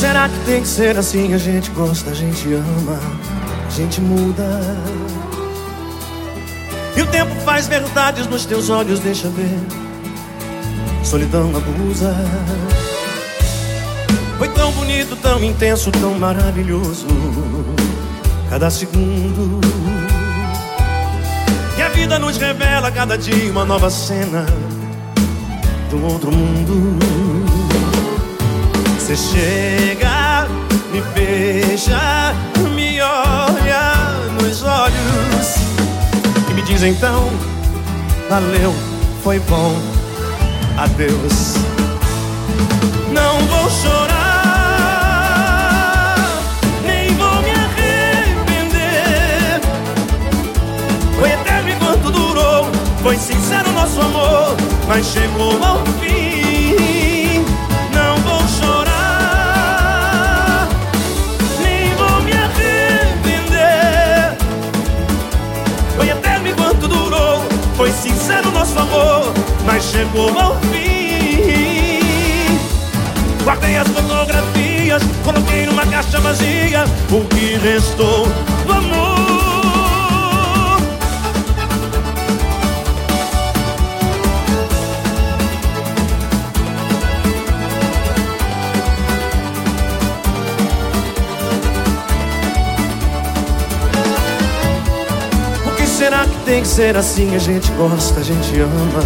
Será que tem que ser assim? A gente gosta, a gente ama, a gente muda. E o tempo faz verdades nos teus olhos, deixa ver. Solidão abusa. Foi tão bonito, tão intenso, tão maravilhoso. Cada segundo. Que a vida nos revela cada dia uma nova cena do outro mundo. Você chega, me beija, me olha nos olhos e me diz então: valeu, foi bom, adeus. Não vou chorar, nem vou me arrepender. Foi eterno enquanto durou, foi sincero nosso amor, mas chegou ao fim. Não vou chorar, nem vou me arrepender. Foi eterno enquanto durou, foi sincero nosso amor, mas chegou ao fim. Vazia o que restou do amor. Por que será que tem que ser assim? A gente gosta, a gente ama,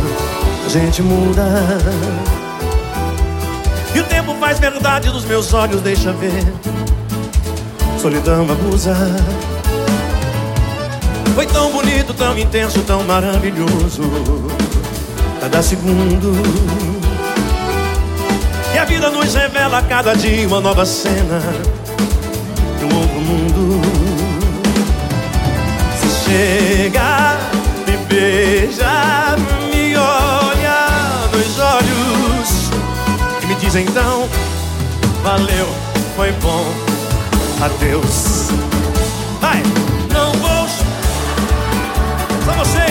a gente muda. E o tempo faz verdade dos meus olhos, deixa ver. Solidão abusa. Foi tão bonito, tão intenso, tão maravilhoso. Cada segundo. E a vida nos revela a cada dia uma nova cena de um outro mundo. Se chega, me beija, me olha nos olhos e me diz então: valeu, foi bom, adeus. Vai, não vou. Só você.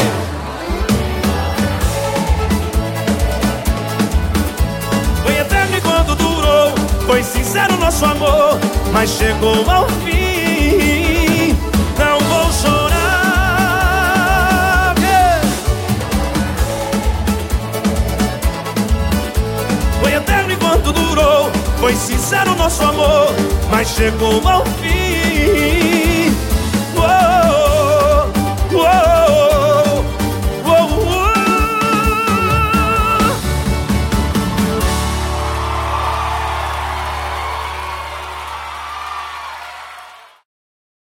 Foi eterno enquanto durou, foi sincero nosso amor, mas chegou ao fim. Foi sincero nosso amor, mas chegou ao fim.